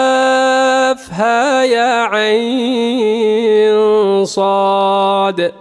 كافها يا عين صاد.